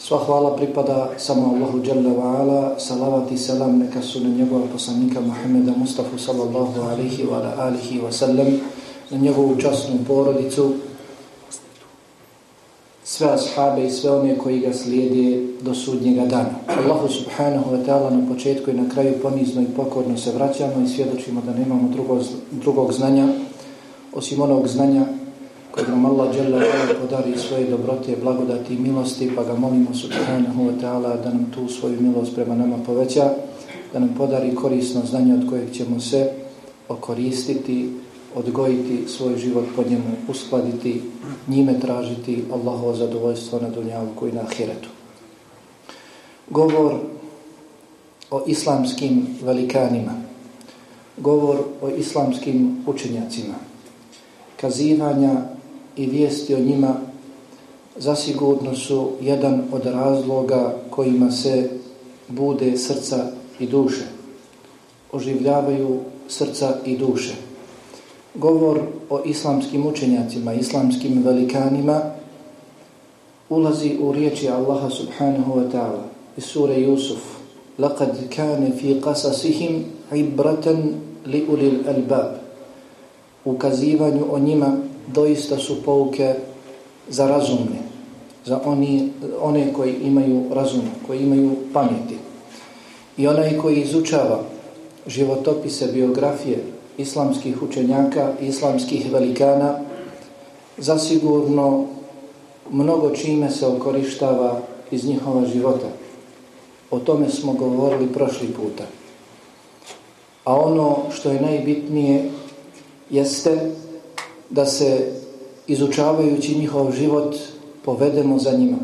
Sva hvala pripada samo Allahu Jalla wa ala, salavat i salam neka su na njegova poslanika Muhammeda Mustafa sallallahu alihi wa alihi wa sallam, na njegovu časnu porodicu, sve ashabe i sve one koji ga slijede do sudnjega dana. Allahu subhanahu wa ta'ala na početku i na kraju ponizno i pokorno se vraćamo i svjedočimo da nemamo drugog, drugog znanja osim onog znanja kojeg nam Allah dželle podari svoje dobrote, blagodati i milosti, pa ga molimo subhanahu wa ta'ala da nam tu svoju milost prema nama poveća, da nam podari korisno znanje od kojeg ćemo se okoristiti, odgojiti svoj život pod njemu, uskladiti, njime tražiti Allahovo zadovoljstvo na dunjavku i na ahiretu. Govor o islamskim velikanima, govor o islamskim učenjacima, kazivanja i vijesti o njima zasigurno su jedan od razloga kojima se bude srca i duše. Oživljavaju srca i duše. Govor o islamskim učenjacima, islamskim velikanima ulazi u riječi Allaha subhanahu wa ta'ala iz sure Yusuf لَقَدْ كَانَ فِي قَسَسِهِمْ عِبْرَةً لِأُلِ الْأَلْبَابِ ukazivanju o njima doista su pouke za razumne, za oni, one koji imaju razum, koji imaju pameti. I onaj koji izučava životopise, biografije islamskih učenjaka, islamskih velikana, zasigurno mnogo čime se okorištava iz njihova života. O tome smo govorili prošli puta. A ono što je najbitnije jeste da se izučavajući njihov život povedemo za njima,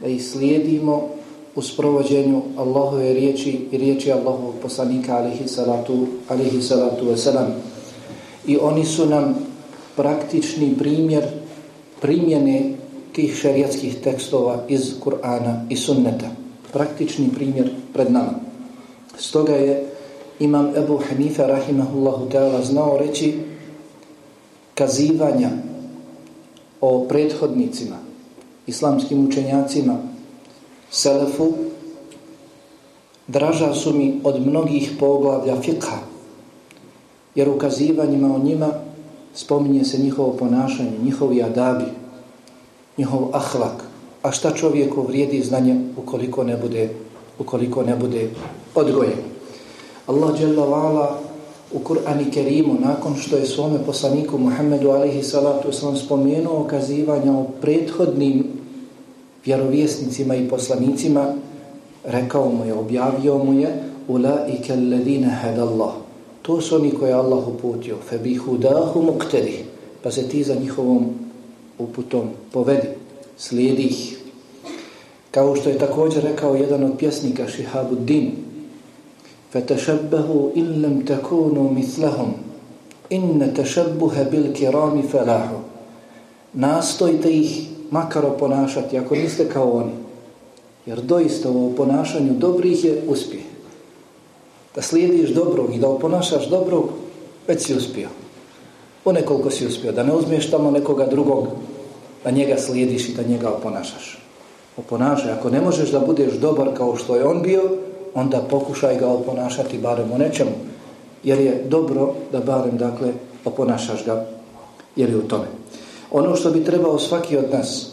da ih slijedimo u sprovođenju Allahove riječi i riječi Allahovog poslanika alihi salatu, alihi salatu wasalam. I oni su nam praktični primjer primjene tih šerijatskih tekstova iz Kur'ana i sunneta. Praktični primjer pred nama. Stoga je imam Ebu Hanifa rahimahullahu ta'ala znao reći kazivanja o prethodnicima, islamskim učenjacima, selefu, draža su mi od mnogih poglavlja fikha, jer ukazivanjima o njima spominje se njihovo ponašanje, njihovi adabi, njihov ahlak, a šta čovjeku vrijedi znanje ukoliko ne bude, ukoliko ne bude odgojen. Allah dželle wa'ala u Kur'ani Kerimu, nakon što je svome poslaniku Muhammedu alihi salatu sam spomenuo okazivanja o prethodnim vjerovjesnicima i poslanicima, rekao mu je, objavio mu je Ulaike alledine hadallah. To su oni koje Allah uputio. Febihudahu muqtedi. Pa se ti za njihovom uputom povedi. Slijedi ih. Kao što je također rekao jedan od pjesnika Šihabuddin, فتشبهوا إن لم تكونوا مثلهم إن تشبه بالكرام فلاح nastojte ih makar oponašati ako niste kao oni jer doista u oponašanju dobrih je uspjeh da slijediš dobrog i da oponašaš dobrog već si uspio u nekoliko si uspio da ne uzmiješ tamo nekoga drugog da njega slijediš i da njega oponašaš oponašaj ako ne možeš da budeš dobar kao što je on bio onda pokušaj ga oponašati barem u nečemu, jer je dobro da barem, dakle, oponašaš ga, jer je u tome. Ono što bi trebao svaki od nas,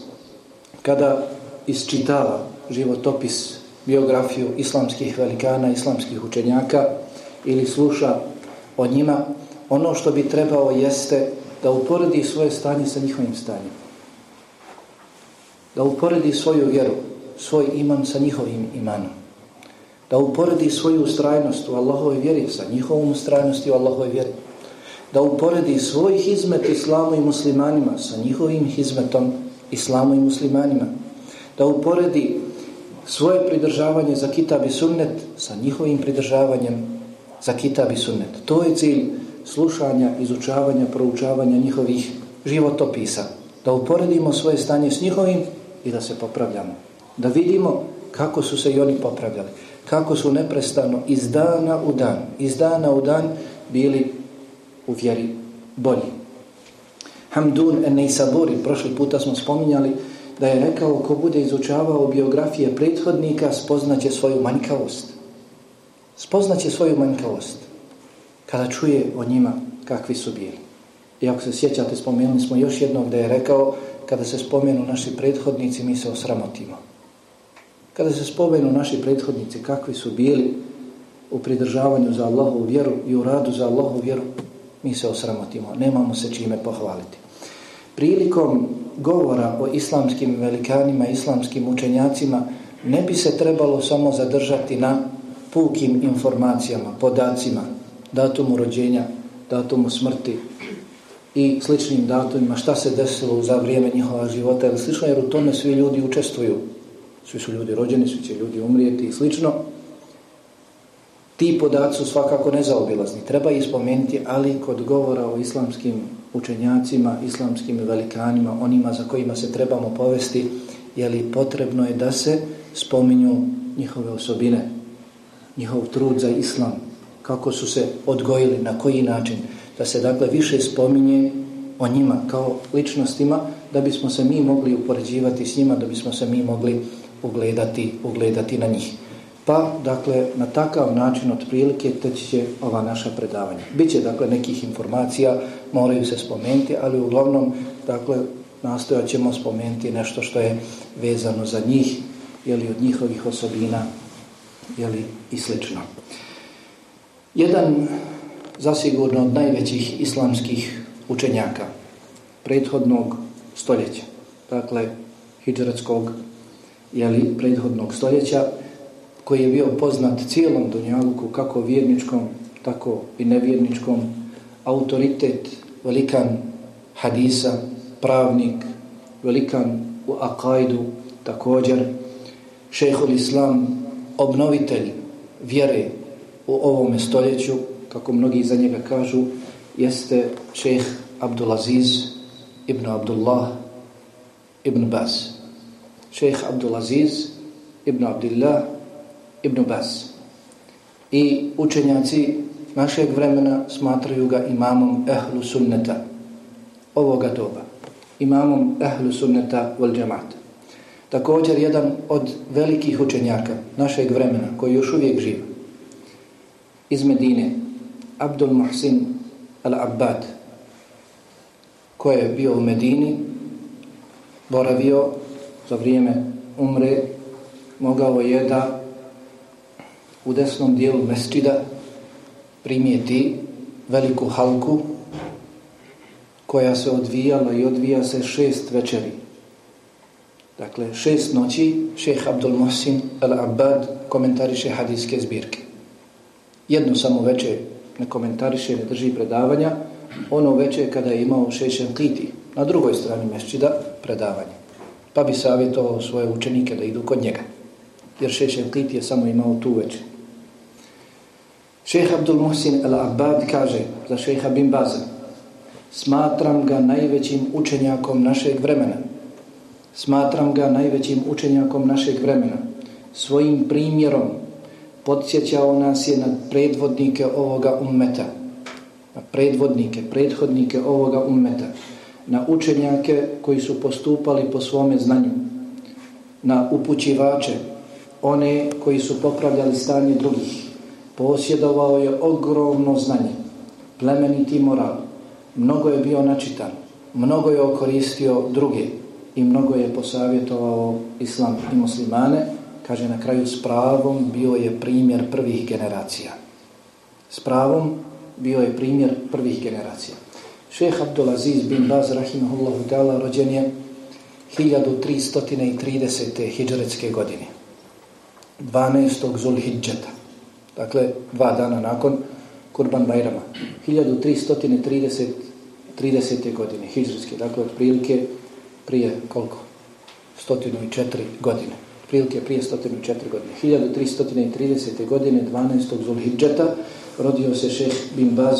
kada isčitava životopis, biografiju islamskih velikana, islamskih učenjaka, ili sluša o njima, ono što bi trebao jeste da uporedi svoje stanje sa njihovim stanjem. Da uporedi svoju vjeru, svoj iman sa njihovim imanom da uporedi svoju ustrajnost u Allahove vjeri sa njihovom ustrajnosti u Allahove vjeri, da uporedi svoj hizmet islamu i muslimanima sa njihovim hizmetom islamu i muslimanima, da uporedi svoje pridržavanje za kitab i sunnet sa njihovim pridržavanjem za kitab i sunnet. To je cilj slušanja, izučavanja, proučavanja njihovih životopisa. Da uporedimo svoje stanje s njihovim i da se popravljamo. Da vidimo kako su se i oni popravljali. Kako su neprestano iz dana u dan, iz dana u dan bili u vjeri bolji. Hamdun en Neisaburi, prošli puta smo spominjali da je rekao ko bude izučavao biografije prethodnika spoznaće svoju manjkavost. Spoznaće svoju manjkavost kada čuje o njima kakvi su bili. I ako se sjećate, spomenuli smo još jednog da je rekao kada se spomenu naši prethodnici mi se osramotimo. Kada se spomenu naši prethodnici kakvi su bili u pridržavanju za Allahovu vjeru i u radu za Allahovu vjeru, mi se osramotimo, nemamo se čime pohvaliti. Prilikom govora o islamskim velikanima, islamskim učenjacima, ne bi se trebalo samo zadržati na pukim informacijama, podacima, datumu rođenja, datumu smrti i sličnim datumima, šta se desilo za vrijeme njihova života, ili slično, jer u tome svi ljudi učestvuju. Svi su ljudi rođeni, svi će ljudi umrijeti i slično. Ti podaci su svakako nezaobilazni. Treba ih spomenuti, ali kod govora o islamskim učenjacima, islamskim velikanima, onima za kojima se trebamo povesti, je li potrebno je da se spominju njihove osobine, njihov trud za islam, kako su se odgojili, na koji način, da se dakle više spominje o njima kao ličnostima, da bismo se mi mogli upoređivati s njima, da bismo se mi mogli ogledati, ogledati na njih. Pa, dakle, na takav način otprilike teći će ova naša predavanja. Biće, dakle, nekih informacija, moraju se spomenuti, ali uglavnom, dakle, nastojat ćemo spomenuti nešto što je vezano za njih, jeli od njihovih osobina, jeli i slično. Jedan, zasigurno, od najvećih islamskih učenjaka prethodnog stoljeća, dakle, hijđaratskog, jeli, prethodnog stoljeća, koji je bio poznat cijelom Dunjaluku, kako vjerničkom, tako i nevjerničkom, autoritet, velikan hadisa, pravnik, velikan u akajdu, također, šehol islam, obnovitelj vjere u ovome stoljeću, kako mnogi za njega kažu, jeste šeh Abdulaziz ibn Abdullah ibn Baz šejh Abdulaziz ibn Abdullah Ibn Bas. I učenjaci našeg vremena smatraju ga imamom ehlu sunneta ovoga doba. Imamom ehlu sunneta vol džemata. Također jedan od velikih učenjaka našeg vremena koji još uvijek živa iz Medine Abdul Muhsin al-Abbad koji je bio u Medini boravio za vrijeme umre mogao je da u desnom dijelu mesčida primijeti veliku halku koja se odvijala i odvija se šest večeri. Dakle, šest noći šeh Abdul Mohsin al-Abbad komentariše hadijske zbirke. Jedno samo večer ne komentariše, ne drži predavanja, ono večer kada je imao šešen kiti na drugoj strani mešćida predavanje. Pa bi savjetovao svoje učenike da idu kod njega. Jer šešen kiti je samo imao tu večer. Šeha Abdul Muhsin al-Abbad kaže za šeha Bin Baza Smatram ga najvećim učenjakom našeg vremena. Smatram ga najvećim učenjakom našeg vremena. Svojim primjerom podsjećao nas je na predvodnike ovoga ummeta. Na predvodnike, prethodnike ovoga ummeta. Na učenjake koji su postupali po svome znanju. Na upućivače, one koji su popravljali stanje drugih posjedovao je ogromno znanje, plemeniti moral, mnogo je bio načitan, mnogo je okoristio druge i mnogo je posavjetovao islam i muslimane, kaže na kraju s pravom bio je primjer prvih generacija. S pravom bio je primjer prvih generacija. Šeh Abdulaziz bin Baz rahimahullahu ta'ala rođen je 1330. hijđaretske godine. 12. Zulhidžeta dakle dva dana nakon Kurban Bajrama 1330 30. godine hijđarske, dakle otprilike prije koliko? 104 godine Otprilike prije 104 godine 1330. godine 12. Zulhidžeta rodio se šeh Bin Baz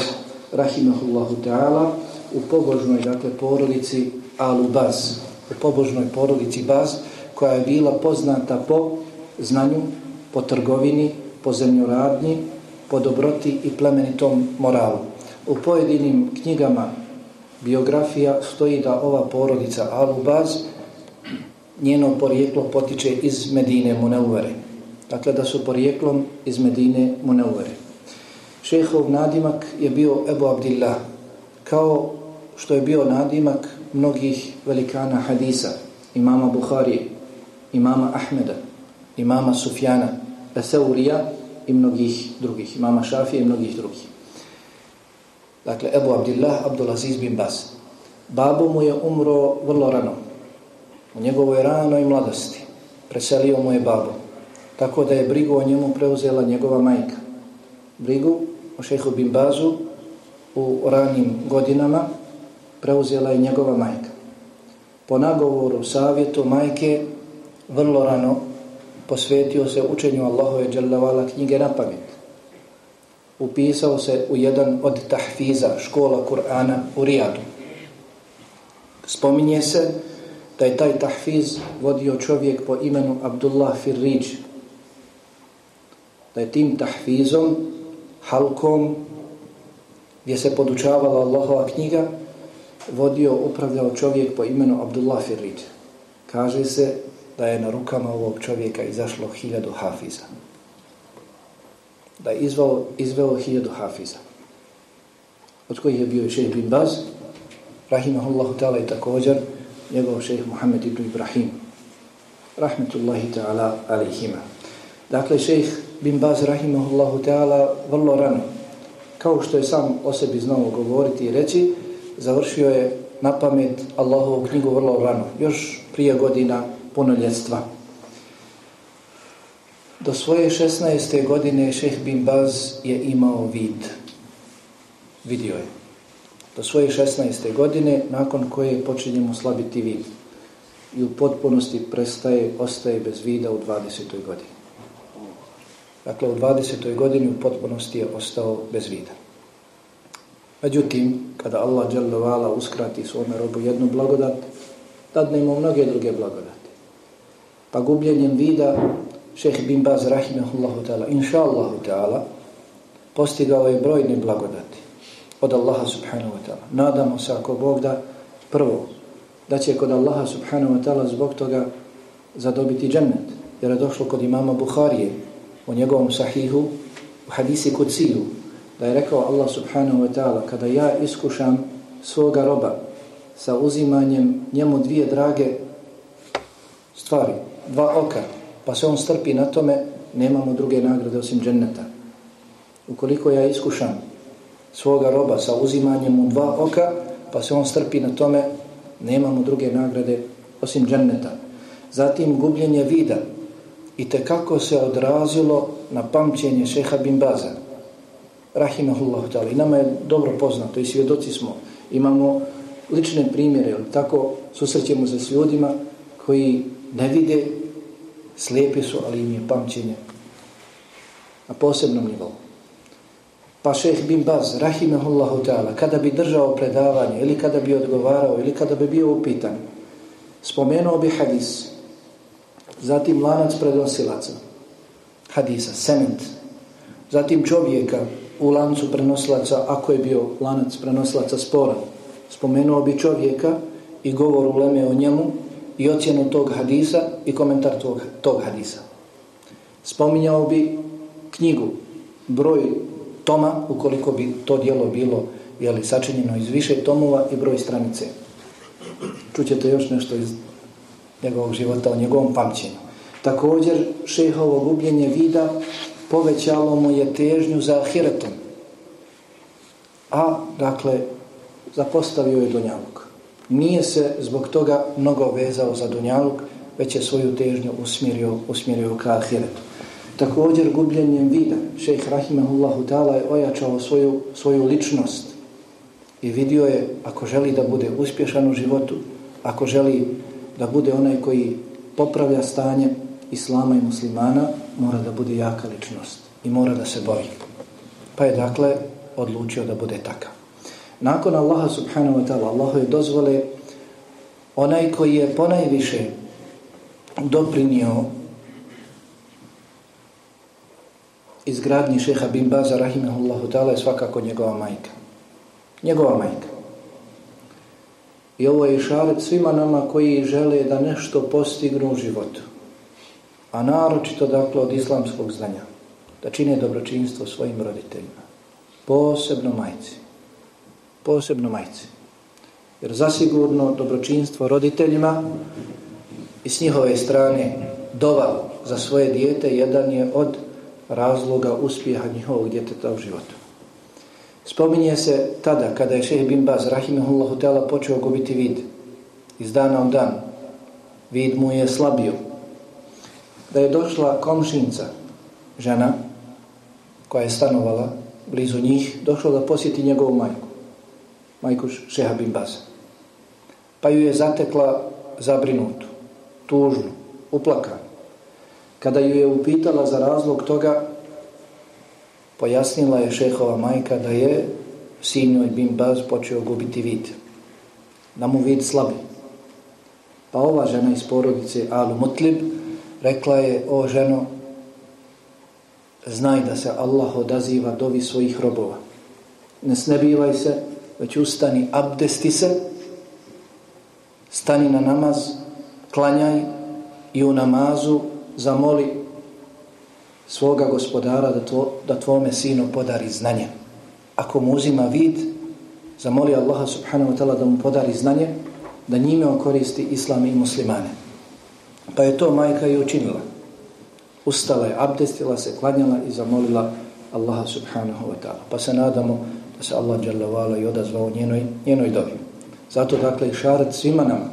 rahimahullahu ta'ala, u pobožnoj, dakle, porodici Alubaz, u pobožnoj porodici Baz, koja je bila poznata po znanju, po trgovini, po zemljoradnji, po dobroti i plemenitom moralu. U pojedinim knjigama biografija stoji da ova porodica Alubaz, njeno porijeklo potiče iz Medine Muneuvere. Dakle, da su porijeklom iz Medine Muneuvere. Šehov nadimak je bio Ebu Abdillah, kao što je bio nadimak mnogih velikana hadisa, imama Buhari, imama Ahmeda, imama Sufjana, Eseurija i mnogih drugih, imama Šafije i mnogih drugih. Dakle, Ebu Abdillah Abdulaziz bin Bas. Babo mu je umro vrlo rano, u njegovoj ranoj mladosti. Preselio mu je babo. Tako da je brigu o njemu preuzela njegova majka. Brigu o šehu bin Bazu u ranim godinama preuzela je njegova majka. Po nagovoru, savjetu majke, vrlo rano posvetio se učenju Allahove dželavala knjige na pamet. Upisao se u jedan od tahfiza škola Kur'ana u Rijadu. Spominje se da je taj tahfiz vodio čovjek po imenu Abdullah Firriđ. Da je tim tahfizom, halkom, gdje se podučavala Allahova knjiga, vodio, upravljao čovjek po imenu Abdullah Firid. Kaže se da je na rukama ovog čovjeka izašlo hiljadu hafiza. Da je izveo, izveo hiljadu hafiza. Od kojih je bio i šeht bin Baz, rahimahullahu ta'ala i također, njegov šejh Muhammed ibn Ibrahim rahmetullahi ta'ala alihima dakle šejh bin Baz rahimahullahu ta'ala vrlo rano kao što je sam o sebi znao govoriti i reći završio je na pamet Allahovu knjigu vrlo rano još prije godina punoljetstva do svoje 16. godine šejh bin Baz je imao vid vidio je do svoje 16. godine, nakon koje počinjemo slabiti vid. I u potpunosti prestaje, ostaje bez vida u 20. godini. Dakle, u 20. godini u potpunosti je ostao bez vida. Međutim, kada Allah dželdovala uskrati svome robu jednu blagodat, dadne mu mnoge druge blagodati. Pa gubljenjem vida, šeh bin Baz rahimahullahu ta'ala, inša Allahu ta'ala, postigao je brojne blagodati od Allaha subhanahu wa ta'ala. Nadamo se ako Bog da prvo da će kod Allaha subhanahu wa ta'ala zbog toga zadobiti džennet. Jer je došlo kod imama Buharije u njegovom sahihu u hadisi kuciju da je rekao Allah subhanahu wa ta'ala kada ja iskušam svoga roba sa uzimanjem njemu dvije drage stvari, dva oka, pa se on strpi na tome, nemamo druge nagrade osim dženneta. Ukoliko ja iskušam svoga roba sa uzimanjem mu dva oka, pa se on strpi na tome, nemamo druge nagrade osim dženneta. Zatim gubljenje vida i te kako se odrazilo na pamćenje šeha bin Baza. Rahimahullahu ta'ala. I nama je dobro poznato i svjedoci smo. Imamo lične primjere, tako susrećemo se s ljudima koji ne vide, slijepi su, ali im je pamćenje na posebnom nivou. Pa šeh bin Baz, rahimahullahu ta'ala, kada bi držao predavanje, ili kada bi odgovarao, ili kada bi bio upitan, spomenuo bi hadis, zatim lanac prenosilaca, hadisa, sement, zatim čovjeka u lancu prenosilaca, ako je bio lanac prenosilaca sporan, spomenuo bi čovjeka i govor uleme o njemu i ocjenu tog hadisa i komentar tog, tog hadisa. Spominjao bi knjigu, broj toma, ukoliko bi to dijelo bilo jeli, sačinjeno iz više tomova i broj stranice. Čućete još nešto iz njegovog života o njegovom pamćenju. Također, šehovo gubljenje vida povećalo mu je težnju za ahiretom. A, dakle, zapostavio je Dunjaluk. Nije se zbog toga mnogo vezao za Dunjaluk, već je svoju težnju usmjerio, usmjerio ka ahiretu. Također gubljenjem vida, šejh Rahimahullahu ta'ala je ojačao svoju, svoju ličnost i vidio je ako želi da bude uspješan u životu, ako želi da bude onaj koji popravlja stanje Islama i muslimana, mora da bude jaka ličnost i mora da se boji. Pa je dakle odlučio da bude takav. Nakon Allaha subhanahu wa ta'ala, Allahu je dozvole onaj koji je ponajviše doprinio izgradnji šeha bin Baza rahimahullahu ta'ala je svakako njegova majka. Njegova majka. I ovo je šalet svima nama koji žele da nešto postignu u životu. A naročito dakle od islamskog znanja. Da čine dobročinstvo svojim roditeljima. Posebno majci. Posebno majci. Jer zasigurno dobročinstvo roditeljima i s njihove strane dova za svoje dijete jedan je od razloga uspjeha njihovog djeteta u životu. Spominje se tada kada je šehe bin Baz rahimahullahu teala, počeo gubiti vid iz dana u dan. Vid mu je slabio. Da je došla komšinca, žena koja je stanovala blizu njih, došla da posjeti njegovu majku. Majku šeha bin Baza. Pa ju je zatekla zabrinutu, tužnu, uplakanu. Kada ju je upitala za razlog toga, pojasnila je šehova majka da je sinjoj bin Baz počeo gubiti vid. Da mu vid slabi. Pa ova žena iz porodice Alu Mutlib rekla je, o ženo, znaj da se Allah odaziva dovi svojih robova. Ne snebivaj se, već ustani, abdesti se, stani na namaz, klanjaj i u namazu zamoli svoga gospodara da, tvo, da tvome sinu podari znanje. Ako mu uzima vid, zamoli Allaha subhanahu wa ta'ala da mu podari znanje, da njime okoristi islam i muslimane. Pa je to majka i učinila. Ustala je, abdestila se, klanjala i zamolila Allaha subhanahu wa ta'ala. Pa se nadamo da se Allah dželavala i odazvao njenoj, njenoj dobi. Zato dakle šarat svima nama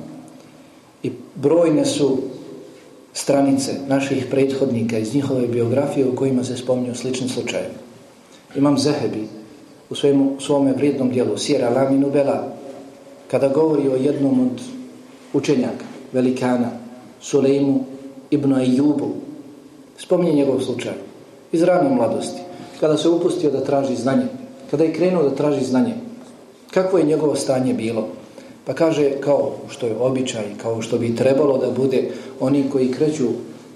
i brojne su stranice naših prethodnika iz njihove biografije u kojima se spominju slični slučaje. Imam Zehebi u svojemu, svome vrijednom dijelu Sjera Laminu Bela kada govori o jednom od učenjaka, velikana, Sulejmu ibn Ejubu, spominje njegov slučaj iz rane mladosti, kada se upustio da traži znanje, kada je krenuo da traži znanje, kako je njegovo stanje bilo, Pa kaže, kao što je običaj, kao što bi trebalo da bude oni koji kreću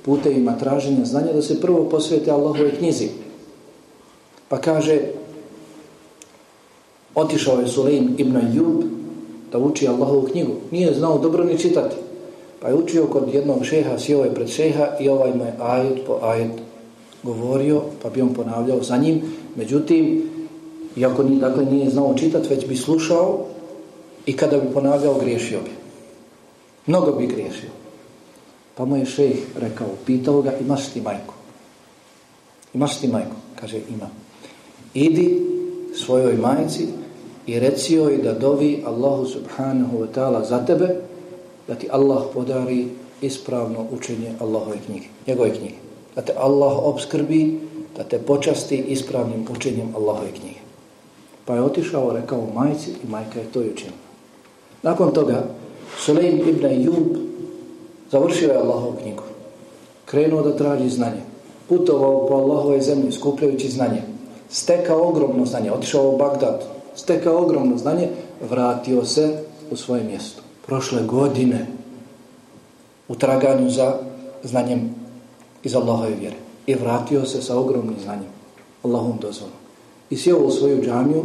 putevima traženja znanja, da se prvo posvete Allahove knjizi. Pa kaže, otišao je Sulejm ibn Jub da uči Allahovu knjigu. Nije znao dobro ni čitati. Pa je učio kod jednog šeha, sjeo je pred šeha i ovaj mu je ajet po ajet govorio, pa bi on ponavljao za njim. Međutim, iako ni, dakle, nije znao čitati, već bi slušao, I kada bi ponavljao, griješio bi. Mnogo bi griješio. Pa mu je šejh rekao, pitao ga, imaš ti majku? Imaš ti majku? Kaže, imam. Idi svojoj majci i reci joj da dovi Allahu subhanahu wa ta'ala za tebe, da ti Allah podari ispravno učenje Allahove knjige, njegove knjige. Da te Allah obskrbi, da te počasti ispravnim učenjem Allahove knjige. Pa je otišao, rekao majci i majka je to učinila. Nakon toga, Sulejm ibn Jub završio je Allahov knjigu. Krenuo da traži znanje. Putovao po Allahove zemlji, skupljajući znanje. Stekao ogromno znanje. Otišao u Bagdad. Stekao ogromno znanje. Vratio se u svoje mjesto. Prošle godine u traganju za znanjem iz Allahove vjere. I vratio se sa ogromnim znanjem. Allahom dozvolom. I sjeo u svoju džamiju,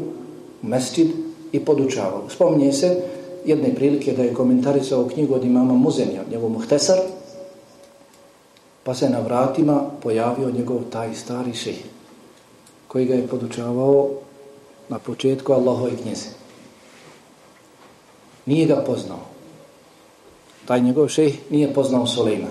mesčid i podučavao. Spominje se jedne prilike da je komentarisao knjigu od imama Muzenija, njegov muhtesar, pa se na vratima pojavio njegov taj stari ših koji ga je podučavao na početku Allahove knjize. Nije ga poznao. Taj njegov šeh nije poznao Solejma.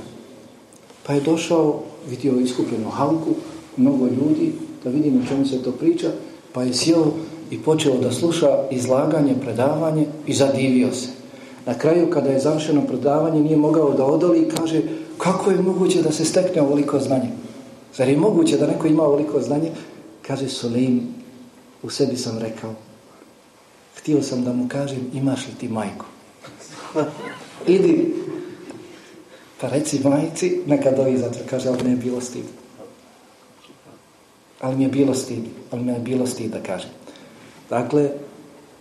Pa je došao, vidio iskupljenu halku, mnogo ljudi, da vidimo o čemu se to priča, pa je sjeo i počeo da sluša izlaganje, predavanje i zadivio se. Na kraju, kada je završeno predavanje, nije mogao da odoli i kaže kako je moguće da se stekne ovoliko znanje? Zar je moguće da neko ima ovoliko znanje? Kaže Solim, u sebi sam rekao, htio sam da mu kažem, imaš li ti majku? Idi, pa reci majci, neka dovi zato, kaže, ali ne je bilo stid. Ali mi je bilo stid, ali mi je bilo stid da kažem. Dakle,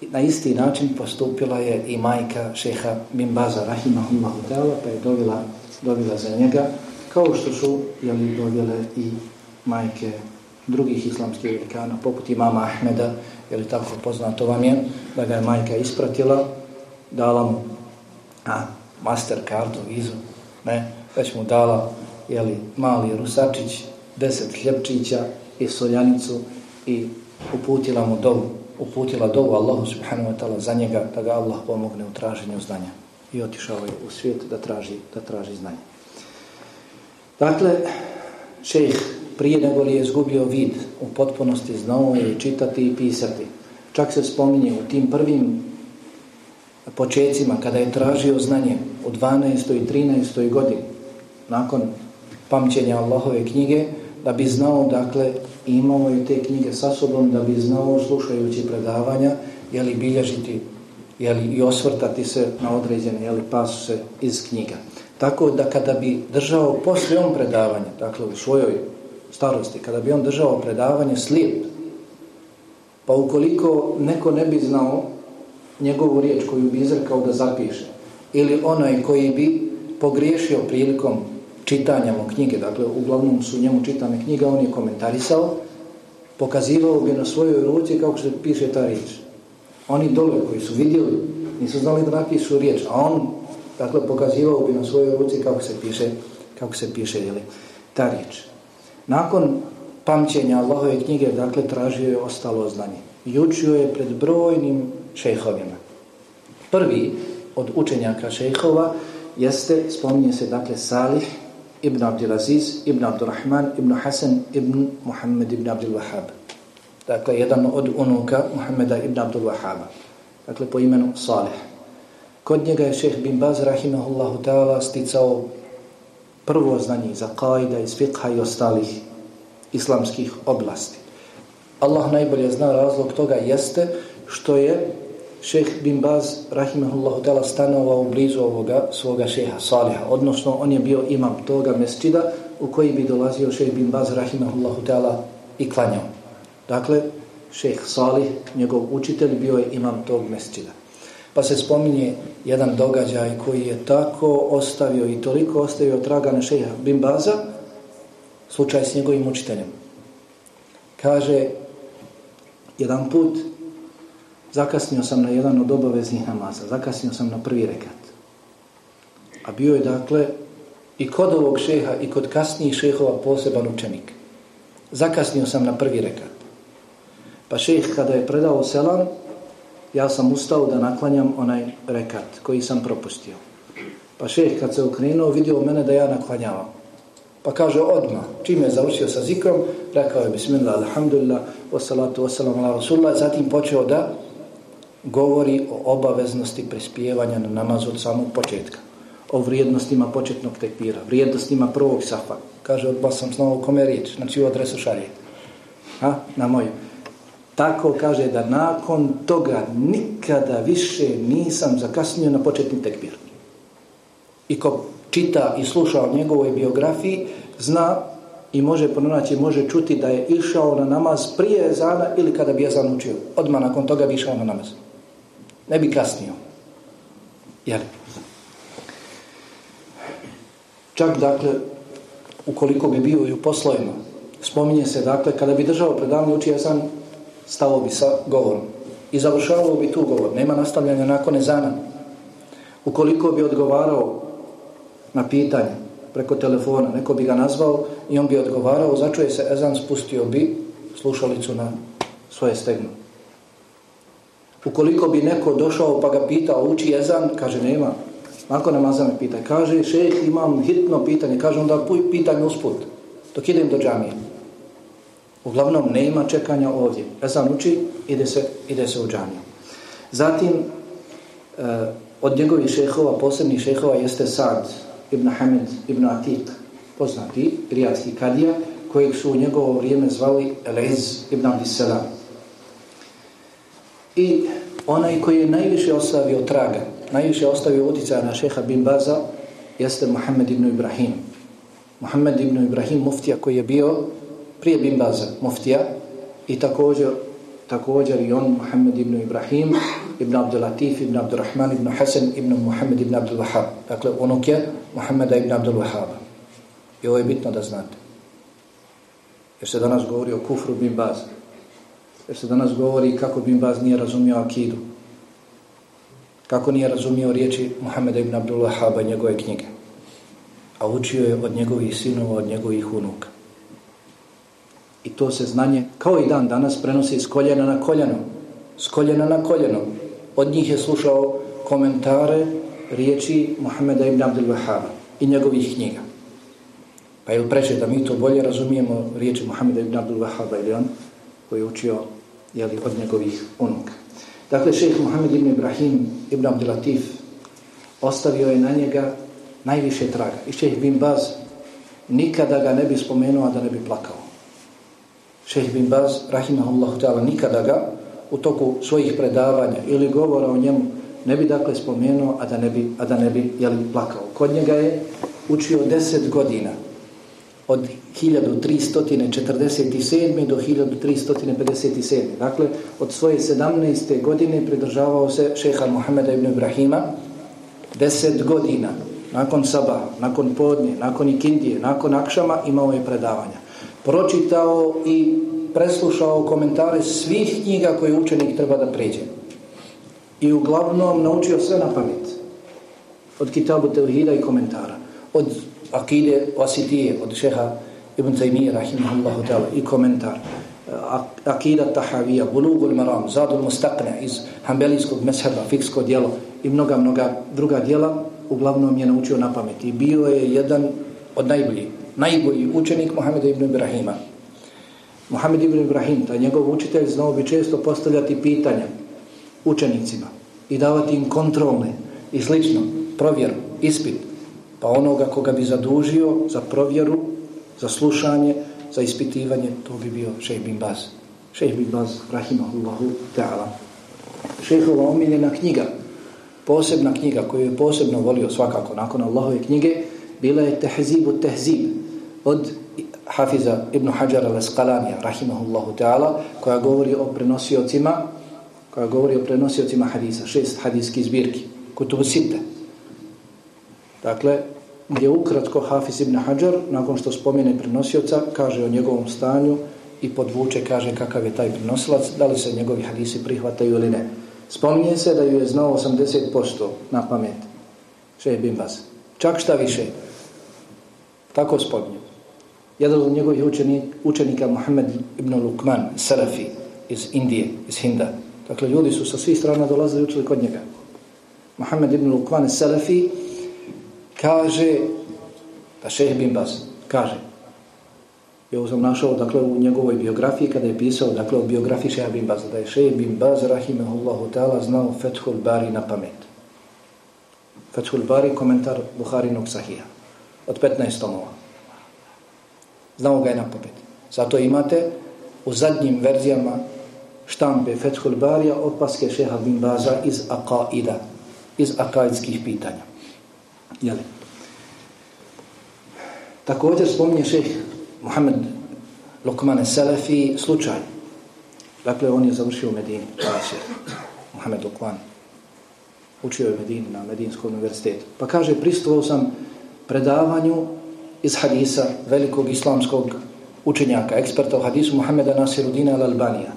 na isti način postupila je i majka šeha Mimbaza Rahimahullahu ta'ala pa je dobila, dobila za njega kao što su jeli, dobile i majke drugih islamskih velikana poput imama Ahmeda ili tako poznato vam je da ga je majka ispratila dala mu a, master kartu, vizu ne, već mu dala jeli, mali rusačić deset hljepčića i soljanicu i uputila mu dovu uputila dovu Allahu subhanahu wa ta'ala za njega da ga Allah pomogne u traženju znanja i otišao je u svijet da traži, da traži znanje. Dakle, šejh prije nego li je izgubio vid u potpunosti znao je čitati i pisati. Čak se spominje u tim prvim počecima kada je tražio znanje u 12. i 13. godini nakon pamćenja Allahove knjige da bi znao, dakle, imao je te knjige sa sobom, da bi znao, slušajući predavanja, jeli bilježiti jeli, i osvrtati se na određene jeli, pasuse iz knjiga. Tako da kada bi držao poslije on predavanje, dakle u svojoj starosti, kada bi on držao predavanje slijep, pa ukoliko neko ne bi znao njegovu riječ koju bi izrekao da zapiše, ili onaj koji bi pogriješio prilikom čitanja mu knjige, dakle uglavnom su njemu čitane knjiga, on je komentarisao, pokazivao ga na svojoj ruci kako se piše ta riječ. Oni dole koji su vidjeli, nisu znali da napišu riječ, a on dakle pokazivao bi na svojoj ruci kako se piše, kako se piše jeli, ta riječ. Nakon pamćenja Allahove knjige, dakle, tražio je ostalo znanje. I učio je pred brojnim šejhovima. Prvi od učenjaka šejhova jeste, spominje se, dakle, Salih ibn Abdelaziz, ibn Abdurrahman, ibn Hasan, ibn Muhammed ibn Abdul Wahab. Dakle, jedan od unuka Muhammeda ibn Abdul Wahaba. Dakle, po imenu Salih. Kod njega je šeheh bin Baz, rahimahullahu ta'ala, sticao prvo znanje za kaida, iz fiqha i ostalih islamskih oblasti. Allah najbolje zna razlog toga jeste što je šeh bin Baz rahimahullahu ta'ala stanovao blizu ovoga svoga šeha Saliha, odnosno on je bio imam toga mesčida u koji bi dolazio šeh bin Baz rahimahullahu ta'ala i klanjao. Dakle, šeh Salih, njegov učitelj, bio je imam tog mesčida. Pa se spominje jedan događaj koji je tako ostavio i toliko ostavio traga na šeha bin Baza, slučaj s njegovim učiteljem. Kaže, jedan put zakasnio sam na jedan od obaveznih namaza, zakasnio sam na prvi rekat. A bio je dakle i kod ovog šeha i kod kasnijih šehova poseban učenik. Zakasnio sam na prvi rekat. Pa šeh kada je predao selam, ja sam ustao da naklanjam onaj rekat koji sam propustio. Pa šeh kad se okrenuo vidio mene da ja naklanjavam. Pa kaže odmah, čim je završio sa zikrom, rekao je bismillah, alhamdulillah, wassalatu wassalamu ala rasulullah, zatim počeo da govori o obaveznosti prispijevanja na namaz od samog početka. O vrijednostima početnog tekbira, vrijednostima prvog safa. Kaže, odba sam znao kome riječ, na čiju adresu šalje. Ha? Na moju. Tako kaže da nakon toga nikada više nisam zakasnio na početni tekbir. I ko čita i sluša o njegovoj biografiji, zna i može pronaći, može čuti da je išao na namaz prije ezana ili kada bi ezan učio. Odmah nakon toga bi išao na namaz. Ne bi kasnio. Jer čak dakle, ukoliko bi bio i u poslovima, spominje se dakle, kada bi držao predavanje učio sam, stao bi sa govorom. I završavao bi tu govor. Nema nastavljanja nakon ezana. Ukoliko bi odgovarao na pitanje preko telefona, neko bi ga nazvao i on bi odgovarao, začuje se ezan, spustio bi slušalicu na svoje stegno. Ukoliko bi neko došao pa ga pitao, uči jezan, kaže nema. Nakon namaza me pita, kaže šejh imam hitno pitanje, kaže onda pitanje usput, dok idem do džamije. Uglavnom, nema čekanja ovdje. Ezan uči, ide se, ide se u džamiju. Zatim, uh, od njegovih šehova, posebnih šehova, jeste Sad ibn Hamid ibn Atik, poznati, rijadski kadija, kojeg su u njegovo vrijeme zvali Eliz ibn Abdisselam. I onaj koji je najviše ostavio traga, najviše ostavio utjecaja na šeha bin Baza, jeste Muhammed ibn Ibrahim. Muhammed ibn Ibrahim, muftija koji je bio prije bin Baza muftija, i također također i on Muhammed ibn Ibrahim ibn Abdul Latif ibn Abdul Rahman ibn Hasan ibn Muhammed ibn Abdul Wahab dakle onok je Muhammeda ibn Abdul Wahaba i ovo je bitno da znate. Jer se danas govori o kufru bin Baz jer se danas govori kako bin Baz nije razumio akidu kako nije razumio riječi Muhammeda ibn Abdul Wahaba njegove knjige a učio je od njegovih sinova od njegovih unuka I to se znanje, kao i dan danas, prenosi s koljena na koljeno. S koljena na koljeno. Od njih je slušao komentare riječi Muhammeda ibn Abdul Wahaba i njegovih knjiga. Pa je preče da mi to bolje razumijemo riječi Muhammeda ibn Abdul Wahaba ili on koji je učio jeli, od njegovih unuka. Dakle, šejh Muhammed ibn Ibrahim ibn Abdelatif ostavio je na njega najviše traga. I šejh bin Baz nikada ga ne bi spomenuo, a da ne bi plakao. Šejh bin Baz, rahimahullahu ta'ala, nikada ga u toku svojih predavanja ili govora o njemu ne bi dakle spomenuo, a da ne bi, a da ne bi jeli, plakao. Kod njega je učio 10 godina od 1347. do 1357. Dakle, od svoje 17. godine pridržavao se šeha Muhammeda ibn Ibrahima 10 godina. Nakon sabah, nakon podnje, nakon ikindije, nakon akšama imao je predavanja pročitao i preslušao komentare svih knjiga koje učenik treba da pređe. I uglavnom naučio sve na pamet. Od kitabu Tevhida i komentara. Od Akide Ositije, od šeha Ibn Taymiyyah, rahimahullahu ta'ala, i komentar. Akida Tahavija, Bulugul Maram, Zadul Mustaqne iz Hambelijskog mesheba, fiksko dijelo i mnoga, mnoga druga dijela, uglavnom je naučio na pamet. I bio je jedan od najboljih najbolji učenik Muhameda ibn Ibrahima. Muhammed ibn Ibrahim, taj njegov učitelj, znao bi često postavljati pitanja učenicima i davati im kontrolne i slično, provjeru, ispit, pa onoga koga bi zadužio za provjeru, za slušanje, za ispitivanje, to bi bio šejh bin Baz. Šejh bin Baz, rahimahullahu ta'ala. Šejhova omiljena knjiga, posebna knjiga koju je posebno volio svakako nakon Allahove knjige, bila je Tehzibu Tehzib, od Hafiza ibn Hajar al-Esqalanija, rahimahullahu ta'ala, koja govori o prenosiocima, koja govori o prenosiocima hadisa, šest hadijskih zbirki, kutubu sitte. Dakle, gdje ukratko Hafiz ibn Hajar, nakon što spomene prenosioca, kaže o njegovom stanju i podvuče, kaže kakav je taj prenosilac, da li se njegovi hadisi prihvataju ili ne. Spominje se da ju je znao 80% na pamet. Še je bin vas. Čak šta više. Tako spominje jedan od njegovih učenik, učenika Muhammed ibn Lukman, Salafi iz Indije, iz Hinda. Dakle, ljudi su sa svih strana dolazili učili kod njega. Muhammed ibn Lukman, Salafi, kaže, da šeheh bin Baz, kaže, ja sam našao, dakle, u njegovoj biografiji, kada je pisao, dakle, u biografiji šeha bin Baz, da je šeheh bin Baz, rahimahullahu ta'ala, znao Fethul Bari na pamet. Fethul Bari, komentar Buharinog sahija, od 15 tomova. Znao ga je na pamet. Zato imate u zadnjim verzijama štampe Fethul Barija opaske šeha bin Baza iz Aqaida, iz akaidskih pitanja. Jeli? Također spominje šeh Muhammed Lokmane Selefi slučaj. Dakle, on je završio u Medini, Muhammed Lokman. Učio je u Medini na Medinskom univerzitetu. Pa kaže, pristovao sam predavanju iz hadisa velikog islamskog učenjaka, eksperta u hadisu Muhammeda Nasirudina al-Albanija,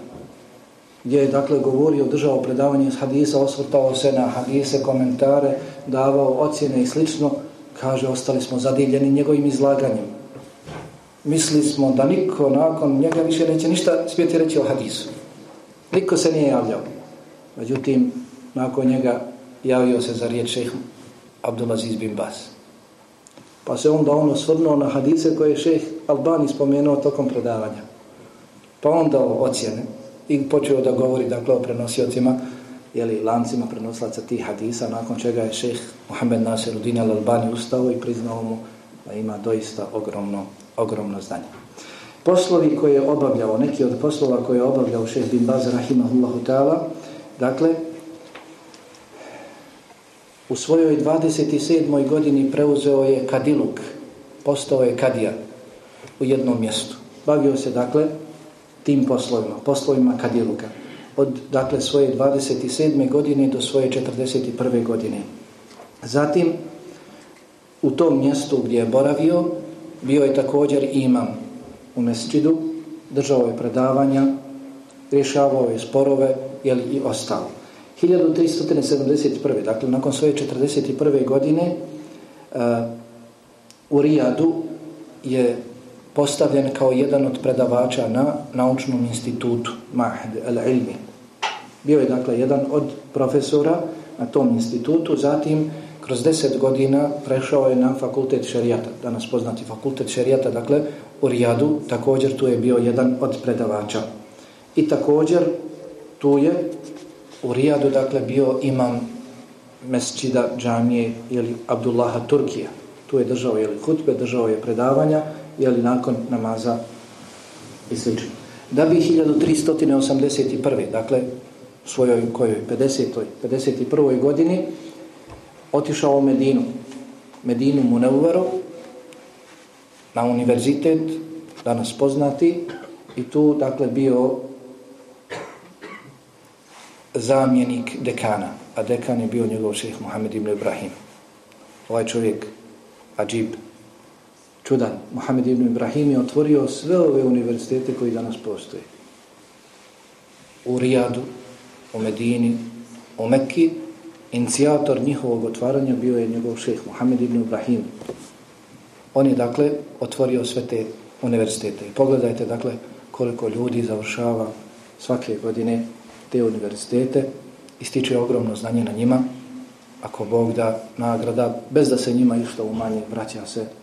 gdje je dakle govorio, držao predavanje iz hadisa, osvrtao se na hadise, komentare, davao ocjene i slično, kaže, ostali smo zadivljeni njegovim izlaganjem. Misli smo da niko nakon njega više neće ništa smijeti reći o hadisu. Niko se nije javljao. Međutim, nakon njega javio se za riječ šeha Abdulaziz bin Bas. Pa se onda on osvrnuo na hadise koje je šeh Albani spomenuo tokom predavanja. Pa on dao ocjene i počeo da govori dakle, o prenosiocima, jeli, lancima prenoslaca tih hadisa, nakon čega je šeh Muhammed Nasir Udin al-Albani ustao i priznao mu da ima doista ogromno, ogromno znanje. Poslovi koje je obavljao, neki od poslova koje je obavljao šeh bin Baz rahimahullahu ta'ala, dakle, U svojoj 27. godini preuzeo je kadiluk, postao je kadija u jednom mjestu. Bavio se, dakle, tim poslovima, poslovima kadiluka. od dakle svoje 27. godine do svoje 41. godine. Zatim u tom mjestu gdje je boravio bio je također imam u mesčidu, držao je predavanja, rješavao je sporove jeli, i ostalo. 1371. dakle nakon svoje 41. godine uh, u Rijadu je postavljen kao jedan od predavača na naučnom institutu Mahd al-Ilmi. Bio je dakle jedan od profesora na tom institutu, zatim kroz deset godina prešao je na fakultet šerijata, danas poznati fakultet šerijata, dakle u Rijadu, također tu je bio jedan od predavača. I također tu je u Rijadu, dakle, bio imam mesčida džamije ili Abdullaha Turkija. Tu je držao je hutbe, držao je predavanja, jeli nakon namaza i sl. Da bi 1381. dakle, svojoj kojoj 50. 51. godini otišao u Medinu. Medinu Munevvero na univerzitet, danas poznati, i tu, dakle, bio zamjenik dekana, a dekan je bio njegov šeheh Muhammed ibn Ibrahim. Ovaj čovjek, Ađib, čudan, Muhammed ibn Ibrahim je otvorio sve ove univerzitete koji danas postoje. U Rijadu, u Medini, u Mekki, inicijator njihovog otvaranja bio je njegov šeh Muhammed ibn Ibrahim. On je, dakle, otvorio sve te univerzitete. I pogledajte, dakle, koliko ljudi završava svake godine te univerzitete i stiče ogromno znanje na njima ako Bog da nagrada bez da se njima išto umanje vraća se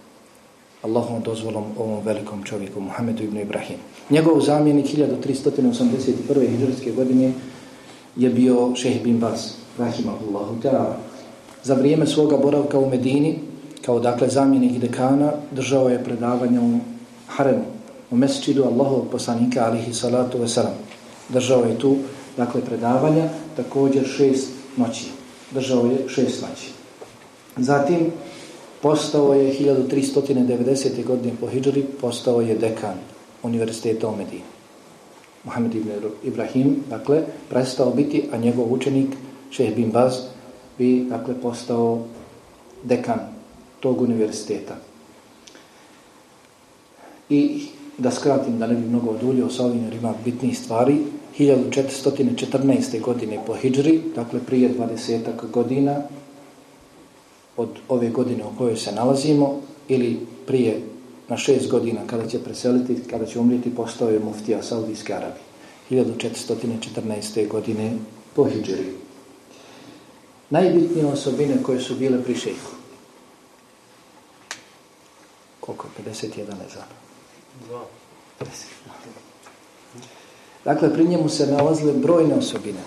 Allahom dozvolom ovom velikom čovjeku Muhammedu ibn Ibrahim njegov zamjenik 1381. hijđarske godine je bio šeheh bin Bas rahimahullahu ta'ala za vrijeme svoga boravka u Medini kao dakle zamjenik dekana držao je predavanje u haremu u mesčidu Allahovog poslanika alihi salatu wasalam držao je tu dakle predavanja, također šest noći. Držao je šest noći. Zatim, postao je 1390. godine po Hidžri, postao je dekan Univerziteta u Medini. Muhammed ibn Ibrahim, dakle, prestao biti, a njegov učenik, šeh bin Baz, bi, dakle, postao dekan tog univerziteta. I da skratim, da ne bi mnogo oduljio sa ovim, jer ima bitnih stvari, 1414. godine po Hidžri, dakle prije 20 godina od ove godine u kojoj se nalazimo, ili prije na šest godina kada će preseliti, kada će umriti, postao je muftija Saudijske Arabije. 1414. godine po Hidžri. Najbitnije osobine koje su bile pri šehu. Koliko je? 51 je zana. 50. Dakle, pri njemu se nalazile brojne osobine.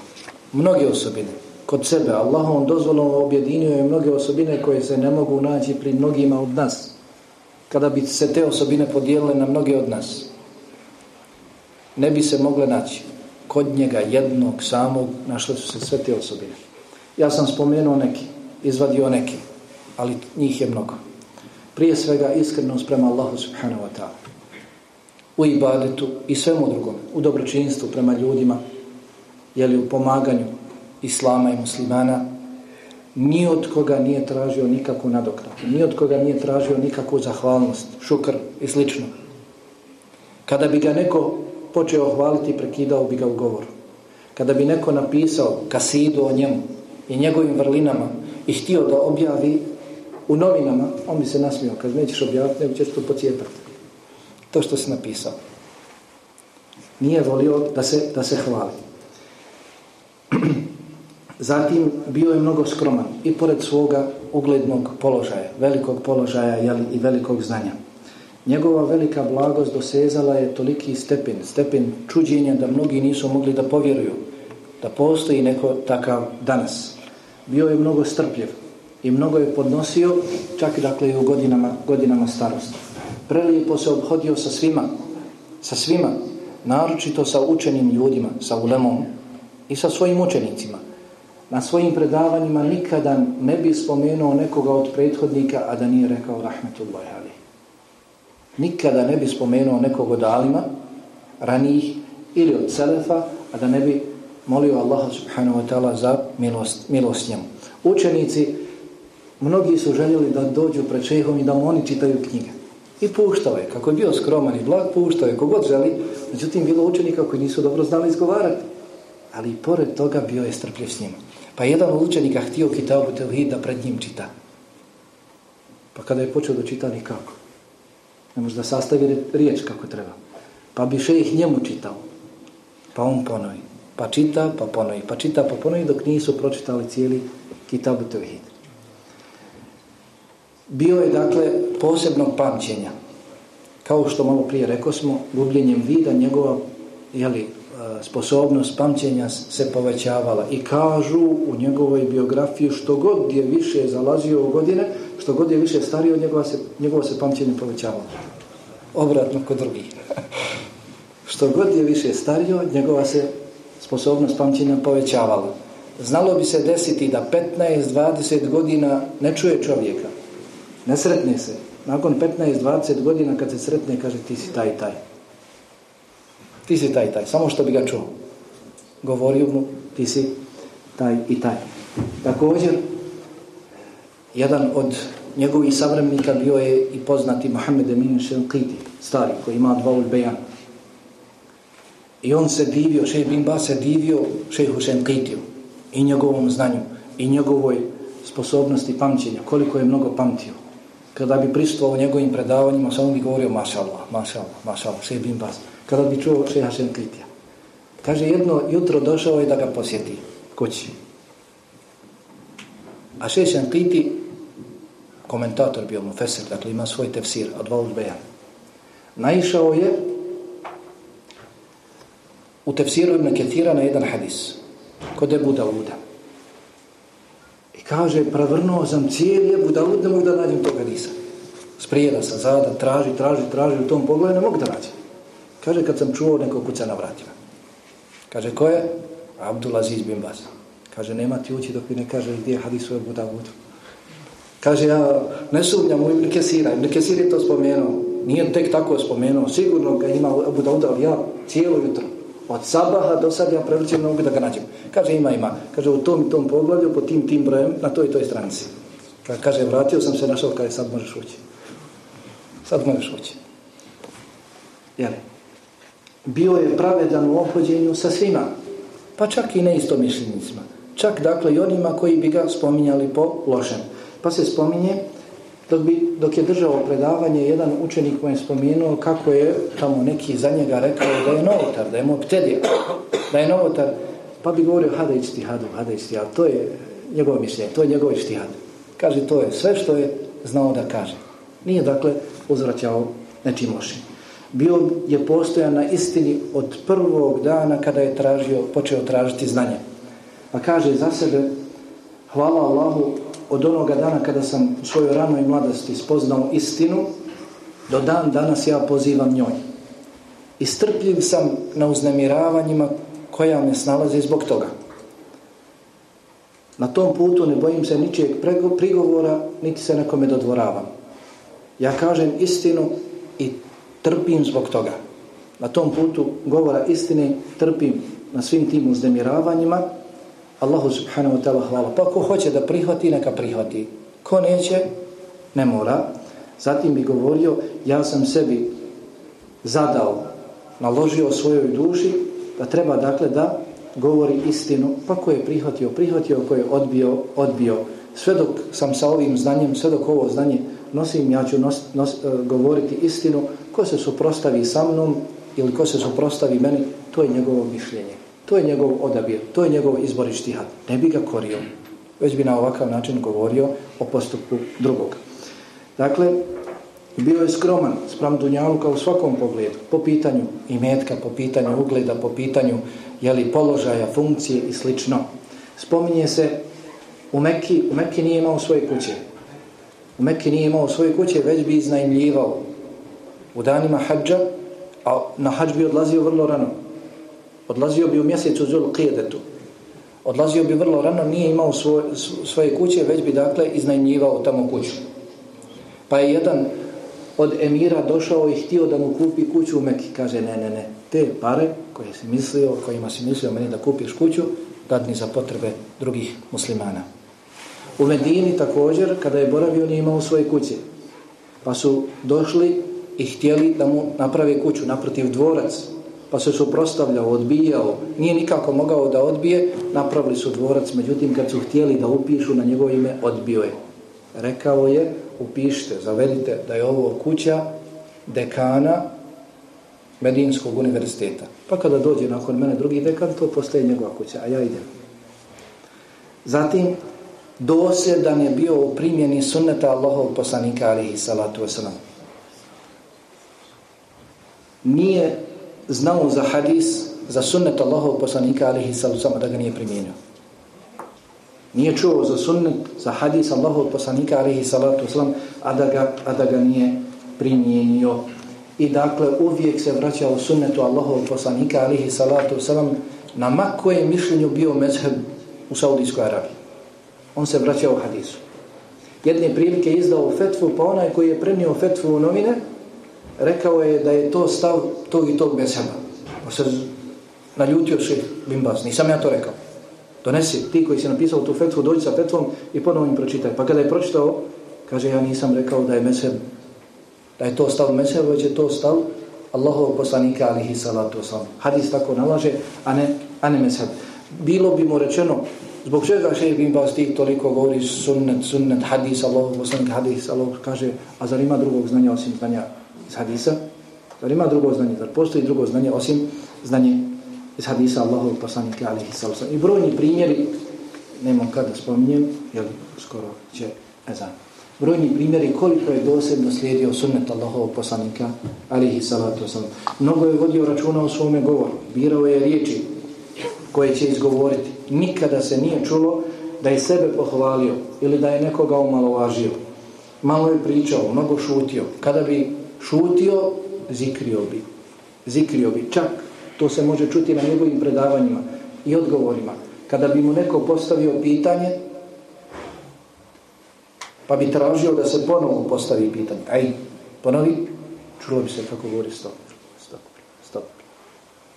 Mnoge osobine. Kod sebe. Allahom on objedinio je mnoge osobine koje se ne mogu naći pri mnogima od nas. Kada bi se te osobine podijelile na mnoge od nas. Ne bi se mogle naći. Kod njega jednog samog našle su se sve te osobine. Ja sam spomenuo neki. Izvadio neki. Ali njih je mnogo. Prije svega iskrenost prema Allahu subhanahu wa ta'ala u ibadetu i svemu drugom, u dobročinstvu prema ljudima, jeli u pomaganju islama i muslimana, ni od koga nije tražio nikakvu nadoknadu, ni od koga nije tražio nikakvu zahvalnost, šukr i slično. Kada bi ga neko počeo hvaliti, prekidao bi ga u govoru. Kada bi neko napisao kasidu o njemu i njegovim vrlinama i htio da objavi u novinama, on bi se nasmio, kad nećeš objaviti, nego ćeš to pocijepati to što se napisao. Nije volio da se, da se hvali. Zatim bio je mnogo skroman i pored svoga uglednog položaja, velikog položaja jeli, i velikog znanja. Njegova velika blagost dosezala je toliki stepen, stepen čuđenja da mnogi nisu mogli da povjeruju da postoji neko takav danas. Bio je mnogo strpljiv i mnogo je podnosio čak dakle i u godinama, godinama starosti prelijepo se obhodio sa svima, sa svima, naročito sa učenim ljudima, sa ulemom i sa svojim učenicima. Na svojim predavanjima nikada ne bi spomenuo nekoga od prethodnika, a da nije rekao rahmetullahi ali. Nikada ne bi spomenuo nekog od alima, ranijih ili od selefa, a da ne bi molio Allaha subhanahu wa ta'ala za milost, milost njemu. Učenici, mnogi su željeli da dođu pred šehom i da mu oni čitaju knjige. I puštao je, kako je bio skroman i blag, puštao je kogod želi, međutim bilo učenika koji nisu dobro znali izgovarati. Ali i pored toga bio je strpljiv s njima. Pa jedan od učenika htio kitabu Tevhid da pred njim čita. Pa kada je počeo da čita nikako. Ne može da sastavi riječ kako treba. Pa bi šejih njemu čitao. Pa on ponovi. Pa čita, pa ponovi. Pa čita, pa ponovi dok nisu pročitali cijeli kitabu Tevhid. Bio je dakle posebnog pamćenja. Kao što malo prije rekao smo, gubljenjem vida njegova jeli, sposobnost pamćenja se povećavala i kažu u njegovoj biografiji što god je više zalazio u godine, što god je više stario, njegova se, njegova se pamćenje povećavalo. Obratno kod drugih. što god je više stario, njegova se sposobnost pamćenja povećavala. Znalo bi se desiti da 15-20 godina ne čuje čovjeka. Ne sretne se. Nakon 15-20 godina kad se sretne, kaže ti si taj taj. Ti si taj taj. Samo što bi ga čuo. Govorio mu, ti si taj i taj. Također, jedan od njegovih savremnika bio je i poznati Mohamed Emin Šelqiti, stari, koji ima dva ulbejan. I on se divio, šehr Bimba se divio šehu Šelqitiju i njegovom znanju i njegovoj sposobnosti pamćenja, koliko je mnogo pamtio. Kada bi pristovao njegovim predavanjima, samo bi govorio maša Allah, maša Allah, maša Allah, Bimba. Kada bi čuo šeha Šelqitija. Kaže, jedno jutro došao je da ga posjeti kući. A šeha Šelqiti komentator bio mu Feser, dakle ima svoj tefsir od Valbeja. Naišao je u tefsiru Ibn Ketira na jedan hadis kod Ebu Dauda. I kaže, pravrnuo sam cijeli Ebu Daud, ne mogu da nađem tog hadisa. Sprijeda sam zada, traži, traži, traži u tom pogledu, ne mogu da nađem. Kaže, kad sam čuo neko kuca na vratima. Kaže, ko je? Abdulaziz bin Baz. Kaže, nema ti ući dok mi ne kaže gdje je hadis u Ebu Davudu. Kaže, ja ne sumnjam u Ibn Kesira. Ibn Kesir je to spomenuo. Nije tek tako spomenuo. Sigurno ga ima u Ebu Davudu, ali ja cijelo jutro. Od sabaha do sad ja prevrćem nogu da ga nađem. Kaže, ima, ima. Kaže, u tom i tom poglavlju, po tim, tim brojem, na toj i toj stranici. Kaže, vratio sam se, našao, kaže, sad možeš ući. Sad možeš ući. Jeli? Bio je pravedan u opođenju sa svima. Pa čak i neistomišljenicima. Čak, dakle, i onima koji bi ga spominjali po lošem. Pa se spominje, dok, bi, dok je držao predavanje, jedan učenik mu je spomenuo kako je tamo neki za njega rekao da je novotar, da je moptedija, da je novotar, pa bi govorio hada ići ti hadu, hada ići ti. To je njegovo mišljenje, to je njegov ići. Kaže, to je sve što je znao da kaže. Nije, dakle, uzvraćao nečim lošim. Bio je postojan na istini od prvog dana kada je tražio, počeo tražiti znanje. Pa kaže za sebe, hvala Allahu od onoga dana kada sam u svojoj ranoj mladosti spoznao istinu, do dan danas ja pozivam njoj. I strpljiv sam na uznemiravanjima koja me snalaze zbog toga. Na tom putu ne bojim se ničijeg prigovora, niti se nekome dodvoravam. Ja kažem istinu i trpim zbog toga. Na tom putu govora istine trpim na svim tim uznemiravanjima, Allahu subhanahu wa ta'ala hvala. Pa ko hoće da prihvati, neka prihvati. Ko neće, ne mora. Zatim bi govorio, ja sam sebi zadao, naložio svojoj duši, da treba dakle da govori istinu. Pa ko je prihvatio, prihvatio, ko je odbio, odbio. Sve dok sam sa ovim znanjem, sve dok ovo znanje nosim, ja ću nos, nos, eh, govoriti istinu. Ko se suprostavi sa mnom ili ko se suprostavi meni, to je njegovo mišljenje. To je njegov odabir, to je njegov izbor i štihad. Ne bi ga korio, već bi na ovakav način govorio o postupku drugog. Dakle, bio je skroman sprem Dunjaluka u svakom pogledu, po pitanju imetka, po pitanju ugleda, po pitanju jeli, položaja, funkcije i slično. Spominje se, u Mekki, u Mekki nije imao svoje kuće. U Mekki nije imao svoje kuće, već bi iznajmljivao u danima hađa, a na hađ bi odlazio vrlo rano. Odlazio bi u mjesecu Zul Qijedetu. Odlazio bi vrlo rano, nije imao svoj, svoje kuće, već bi dakle iznajmljivao tamo kuću. Pa je jedan od emira došao i htio da mu kupi kuću u Meki. Kaže, ne, ne, ne, te pare koje si mislio, kojima si mislio meni da kupiš kuću, dadni za potrebe drugih muslimana. U Medini također, kada je boravio, nije imao svoje kuće. Pa su došli i htjeli da mu naprave kuću naprotiv dvorac. Pa se suprostavljao, odbijao. Nije nikako mogao da odbije, napravili su dvorac. Međutim, kad su htjeli da upišu na njegovo ime, odbio je. Rekao je, upišite, zavedite da je ovo kuća dekana Medinskog univerziteta. Pa kada dođe nakon mene drugi dekan, to postaje njegova kuća, a ja idem. Zatim, dosljedan je bio u primjeni sunneta Allahov poslanika alihi salatu wasalam. Nije znao za hadis, za sunnet Allahov poslanika alihi salatu da ga nije primjenio. Nije čuo za sunnet, za hadis Allahov poslanika alihi salatu wasalam, a da ga, a da ga nije primjenio. I dakle, uvijek se vraća u sunnetu Allahov poslanika alihi salatu wasalam, na makoje mišljenju bio mezheb u Saudijskoj Arabiji on se vraćao u hadisu. Jedne prilike izdao fetvu, pa onaj koji je prenio fetvu u novine, rekao je da je to stav tog i tog besama. Pa se naljutio šeh bimbaz, nisam ja to rekao. Donesi, ti koji si napisao tu fetvu, dođi sa fetvom i ponovno im pročitaj. Pa kada je pročitao, kaže, ja nisam rekao da je meseb, da je to stav meseb, već je to stav Allahov poslanika alihi salatu wasalam. Hadis tako nalaže, a ne, a ne meseb. Bilo bi mu rečeno, Zbog čega šehr bin Bas tih toliko govori sunnet, sunnet, hadis, Allahov poslanik hadis, Allahov, kaže, a zar ima drugog znanja osim znanja iz hadisa? Zar ima drugo znanje? Zar postoji drugo znanje osim znanje iz hadisa Allahov poslanika alihi sallam? I brojni primjeri, nemam kada spominjem, jer skoro će ezan. Brojni primjeri koliko je dosedno slijedio sunnet Allahov poslanika alihi salatu sallam. Mnogo je vodio računa u svome govoru, birao je riječi koje će izgovoriti nikada se nije čulo da je sebe pohvalio ili da je nekoga omalovažio. Malo je pričao, mnogo šutio. Kada bi šutio, zikrio bi. Zikrio bi. Čak to se može čuti na njegovim predavanjima i odgovorima. Kada bi mu neko postavio pitanje, pa bi tražio da se ponovo postavi pitanje. Aj, ponovi, čulo bi se kako govori stop, stop, stop.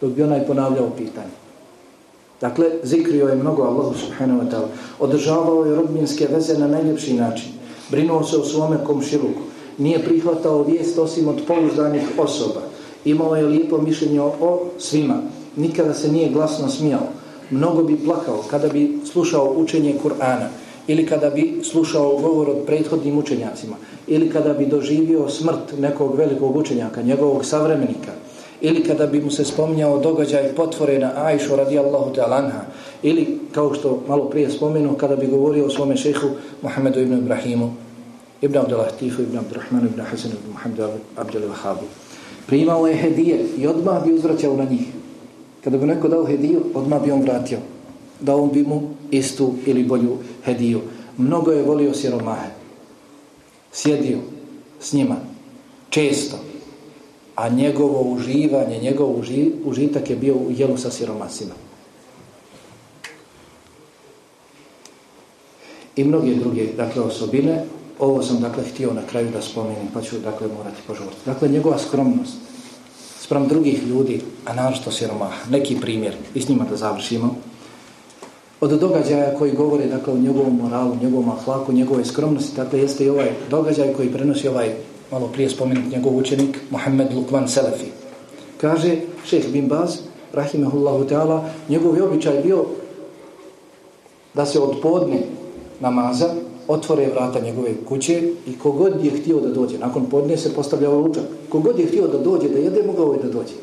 Dok bi onaj ponavljao pitanje. Dakle, zikrio je mnogo Allahu subhanahu wa ta'ala. Održavao je rodbinske veze na najljepši način. Brinuo se o svome komšiluku. Nije prihvatao vijest osim od pouzdanih osoba. Imao je lijepo mišljenje o svima. Nikada se nije glasno smijao. Mnogo bi plakao kada bi slušao učenje Kur'ana ili kada bi slušao govor od prethodnim učenjacima ili kada bi doživio smrt nekog velikog učenjaka, njegovog savremenika ili kada bi mu se spominjao događaj potvore na Ajšu radijallahu ta'lanha ili kao što malo prije spomenu kada bi govorio o svome šehu Muhammedu ibn Ibrahimu ibn Abdullah Tifu ibn Abdurrahmanu ibn Hasan ibn Muhammed, Abdul Vahabu. primao je hedije i odmah bi uzvraćao na njih kada bi neko dao hediju odmah bi on vratio dao bi mu istu ili bolju hediju mnogo je volio siromahe sjedio s njima često a njegovo uživanje, njegov uži, užitak je bio u jelu sa siromasima. I mnoge druge, dakle, osobine, ovo sam, dakle, htio na kraju da spomenem, pa ću, dakle, morati požuriti. Dakle, njegova skromnost sprem drugih ljudi, a našto siromah, neki primjer, i s njima da završimo, od događaja koji govore, dakle, o njegovom moralu, njegovom ahlaku, njegove skromnosti, dakle, jeste i ovaj događaj koji prenosi ovaj malo prije spomenut njegov učenik Mohamed Lukman Selefi. Kaže šeheh bin Baz, rahimehullahu ta'ala, njegov je običaj bio da se od podne namaza otvore vrata njegove kuće i kogod je htio da dođe, nakon podne se postavljava učak, kogod je htio da dođe, da jede, mogao je da dođe.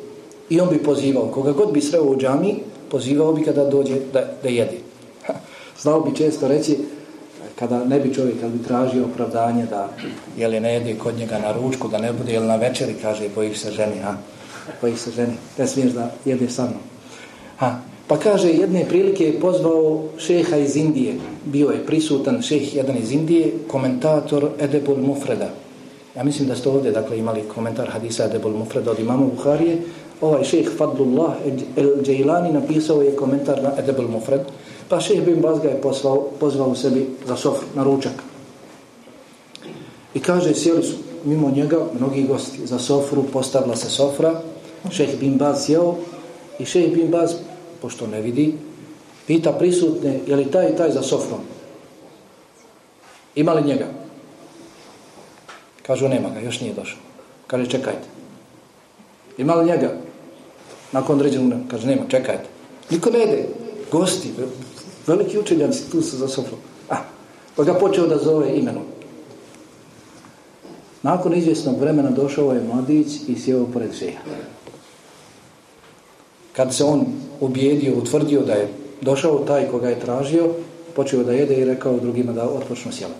I on bi pozivao, koga god bi sreo u džami, pozivao bi kada dođe da, da jede. Znao bi često reći, kada ne bi čovjek, kada bi tražio opravdanje da je li ne jede kod njega na ručku, da ne bude, jel na večeri, kaže, bojiš se ženi, ha? Bojiš se ženi, ne smiješ da jede sa mnom. Ha? Pa kaže, jedne prilike je pozvao šeha iz Indije, bio je prisutan šeh jedan iz Indije, komentator Edebul Mufreda. Ja mislim da ste ovdje, dakle, imali komentar hadisa Edebul Mufreda od imama Buharije. Ovaj šeh Fadlullah el-đejlani napisao je komentar na Edebul Mufred. Pa šeh bin Baz ga je poslao, pozvao sebi za sofr, na ručak. I kaže, sjeli su mimo njega mnogi gosti. Za sofru postavila se sofra, šeh bin Baz sjeo i šeh bin Baz, pošto ne vidi, pita prisutne, je li taj i taj za sofrom? Ima li njega? Kažu, nema ga, još nije došao. Kaže, čekajte. Ima li njega? Nakon određenog, kaže, nema, čekajte. Niko ne ide. Gosti, veliki učenjaci, tu su za sofrom. Ah, pa ga počeo da zove imenom. Nakon izvjesnog vremena došao je mladić i sjeo pored šeha. Kad se on ubijedio, utvrdio da je došao taj koga je tražio, počeo da jede i rekao drugima da otpočno sjela.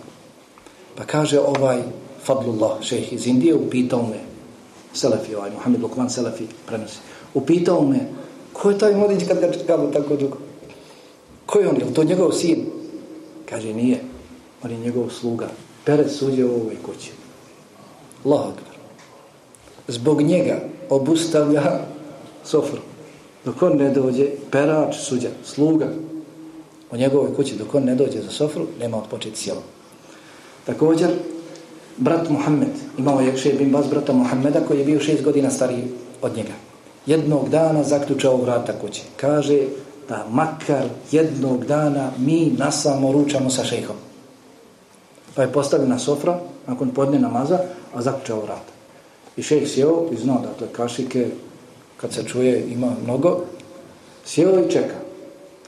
Pa kaže ovaj Fadlullah, šejh iz Indije, upitao me, Selefi, ovaj Muhammed Lukman Selefi prenosi, upitao me, ko je taj mladić kad ga čekalo tako dugo? Ko je on? Je to njegov sin? Kaže, nije. On je njegov sluga. Pere suđe u ovoj kući. Allah Zbog njega obustavlja sofru. Dok on ne dođe, perač, suđa, sluga u njegovoj kući, dok on ne dođe za sofru, nema odpočeti sjelo. Također, brat Muhammed, imao je še bin bas brata Muhammeda koji je bio šest godina stariji od njega. Jednog dana zaključao vrata kuće. Kaže da makar jednog dana mi nasamo ručamo sa šejhom. Pa je postavljena sofra, nakon podne namaza, a zaključao vrata. I šejh sjeo i znao da to kašike, kad se čuje, ima mnogo, sjeo i čeka.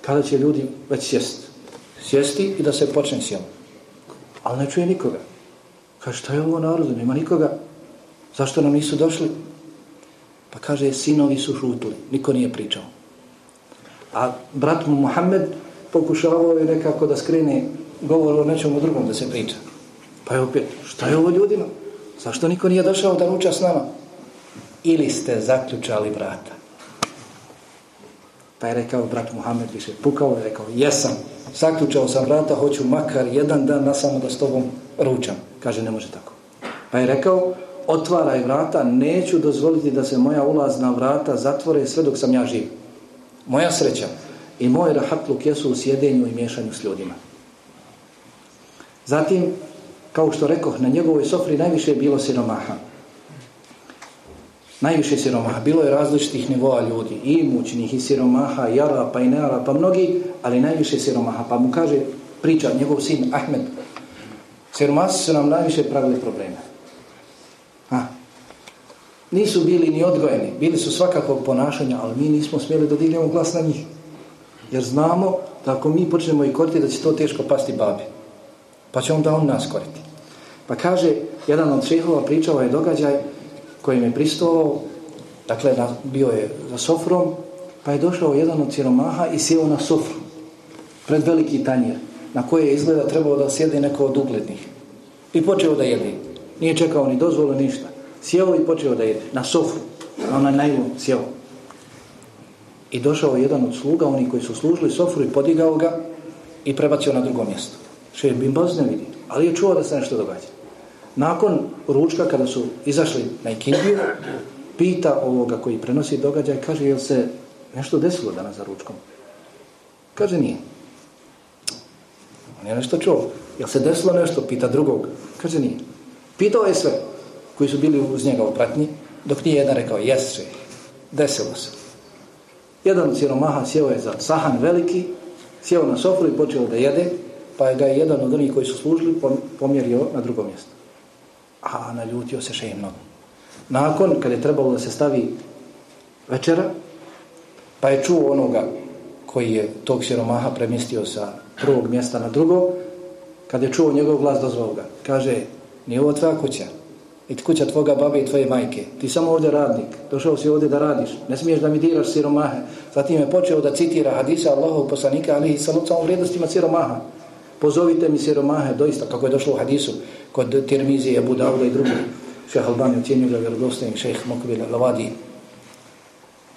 Kada će ljudi već sjest? Sjesti i da se počne sjelo. Ali ne čuje nikoga. Kaže, šta je ovo narodu? Nema nikoga. Zašto nam nisu došli? Pa kaže, sinovi su šutili. Niko nije pričao. A brat mu Muhammed pokušavao je nekako da skrene govor o nečemu drugom da se priča. Pa je opet, šta je ovo ljudima? Zašto niko nije došao da ruča s nama? Ili ste zaključali vrata? Pa je rekao brat Muhammed više pukao i rekao, jesam, zaključao sam vrata, hoću makar jedan dan na samo da s tobom ručam. Kaže, ne može tako. Pa je rekao, otvaraj vrata, neću dozvoliti da se moja ulazna vrata zatvore sve dok sam ja živ. Moja sreća i moj rahatluk jesu u sjedenju i miješanju s ljudima. Zatim, kao što rekoh, na njegovoj sofri najviše je bilo siromaha. Najviše siromaha. Bilo je različitih nivoa ljudi. I mučnih, i siromaha, i arapa, i nearapa, mnogi, ali najviše siromaha. Pa mu kaže, priča, njegov sin Ahmed, siromasi su nam najviše pravili probleme. Ha. Nisu bili ni odgojeni, bili su svakakvog ponašanja, ali mi nismo smjeli da dignemo glas na njih. Jer znamo da ako mi počnemo i koriti, da će to teško pasti babi. Pa će onda on nas koriti. Pa kaže, jedan od šehova pričao je događaj kojim je pristovao, dakle, bio je za sofrom, pa je došao jedan od siromaha i sjeo na sofru, pred veliki tanjer, na koje je izgleda trebao da sjede neko od uglednih. I počeo da jede. Nije čekao ni dozvolu, ništa. Sjeo i počeo da jede. Na sofru. Na onaj najlom sjeo. I došao jedan od sluga, oni koji su služili sofru i podigao ga i prebacio na drugo mjesto. Še bin ne vidi, ali je čuo da se nešto događa. Nakon ručka, kada su izašli na ikindiju, pita ovoga koji prenosi događaj, kaže, jel se nešto desilo danas za ručkom? Kaže, nije. On je nešto čuo. Jel se desilo nešto? Pita drugog. Kaže, nije. Pitao je sve koji su bili uz njega u pratnji, dok nije jedan rekao, jes, desilo se. Jedan od siromaha sjeo je za sahan veliki, sjeo na sofru i počeo da jede, pa je ga jedan od onih koji su služili pomjerio na drugo mjesto. A naljutio se še mnogo. Nakon, kad je trebalo da se stavi večera, pa je čuo onoga koji je tog siromaha premjestio sa prvog mjesta na drugo, kad je čuo njegov glas, dozvao ga. Kaže, nije ovo tvoja kuća, i kuća tvoga babe i tvoje majke. Ti samo ovdje radnik, došao si ovdje da radiš, ne smiješ da mi diraš siromahe. Zatim je počeo da citira hadisa Allahov poslanika, ali i sa vrijednostima siromaha pozovite mi siromahe, doista, kako je došlo u hadisu, kod Tirmizije, Abu Dauda i drugi, šeha Albani ocjenio ga vjerodostojnik, šeha Mokbil Lavadi.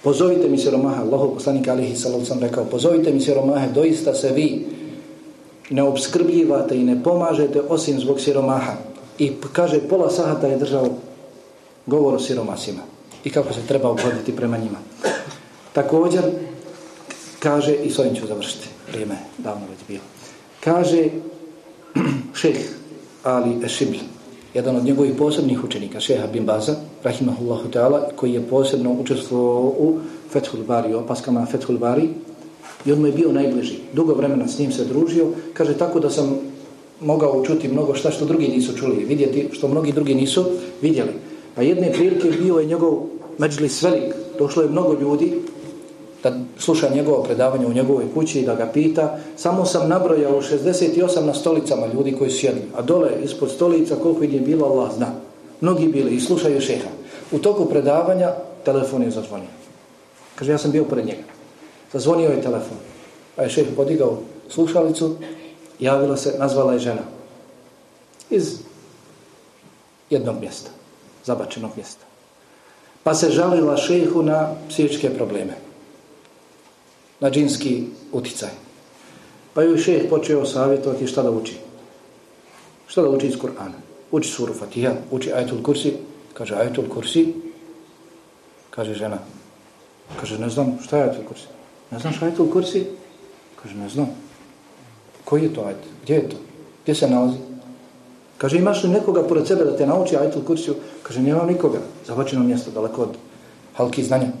Pozovite mi siromaha, Allahu poslanik alihi sallahu sam rekao, pozovite mi siromaha, doista se vi ne obskrbljivate i ne pomažete osim zbog siromaha. I kaže, pola sahata je držao govor o siromasima i kako se treba obhoditi prema njima. Također, kaže, i s ovim ću završiti, vrijeme davno već bilo. Kaže šeh Ali Ešibl jedan od njegovih posebnih učenika, šeha bin Baza, rahimahullahu ta'ala, koji je posebno učestvovao u Fethul Bari, opaskama Fethul Bari, i on mu je bio najbliži. Dugo vremena s njim se družio, kaže tako da sam mogao čuti mnogo šta što drugi nisu čuli, vidjeti što mnogi drugi nisu vidjeli. Pa jedne prilike bio je njegov međlis velik, došlo je mnogo ljudi da sluša njegovo predavanje u njegovoj kući i da ga pita. Samo sam nabrojao 68 na stolicama ljudi koji sjedli. A dole, ispod stolica, koliko je bilo, Allah zna. Mnogi bili i slušaju šeha. U toku predavanja telefon je zazvonio. Kaže, ja sam bio pored njega. Zazvonio je telefon. Pa je šeh podigao slušalicu, javila se, nazvala je žena. Iz jednog mjesta, zabačenog mjesta. Pa se žalila šehu na psihičke probleme na džinski uticaj. Pa ju šeh počeo savjetovati šta da uči. Šta da uči iz Kur'ana? Uči suru Fatiha, uči ajetul kursi. Kaže ajetul kursi. Kaže žena. Kaže ne znam šta je ajetul kursi. Ne znam šta je ajetul kursi? Kaže ne znam. Koji je to ajet? Gdje je to? Gdje se nalazi? Kaže imaš li nekoga pored sebe da te nauči ajetul kursiju? Kaže nema nikoga. Zabačeno mjesto daleko od halki znanja.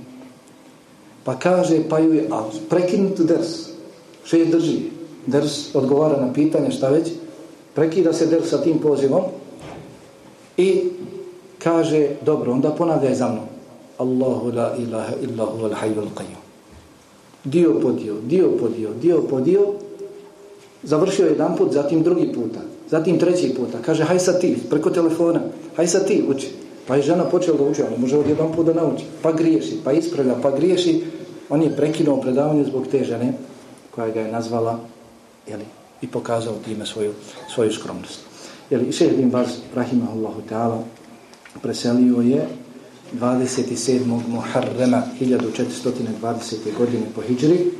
Pa kaže, pa ju je, a prekinuti ders. Še je drži? Ders odgovara na pitanje, šta već? Prekida se ders sa tim pozivom i kaže, dobro, onda ponavljaj za mnom. Allahu la ilaha illahu al hayyul qayyum. Dio po dio, dio po dio, dio po dio. Završio jedan put, zatim drugi puta, zatim treći puta. Kaže, haj sa ti, preko telefona, haj sa ti, uči. Pa je žena počela da uči, ali može od jedan put da nauči. Pa griješi, pa ispravlja, pa griješi. On je prekinuo predavanje zbog te žene koja ga je nazvala jeli, i pokazao time svoju, svoju skromnost. Jeli, šehr bin Baz, rahimahullahu ta'ala, preselio je 27. Muharrema 1420. godine po Hidžri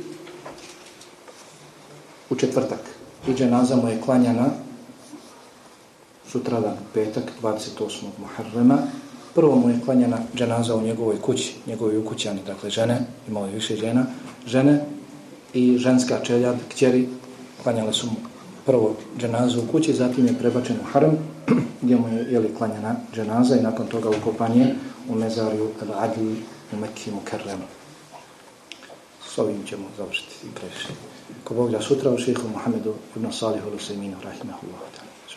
u četvrtak. I dženaza mu je klanjana sutradan petak 28. Muharrema Prvo mu je klanjena dženaza u njegovoj kući, njegovoj ukućani, dakle žene, imao je više žena, žene i ženska čeljad, kćeri, klanjale su mu prvo dženazu u kući, zatim je prebačen u harem, gdje mu je jeli, klanjena dženaza i nakon toga ukopanje u mezarju al-Adi u Mekki Kerremu. S ovim ćemo završiti i previše. Ko Bog da sutra u šehu Muhammedu ibn Salihu al-Usayminu, rahimahullahu ta'ala.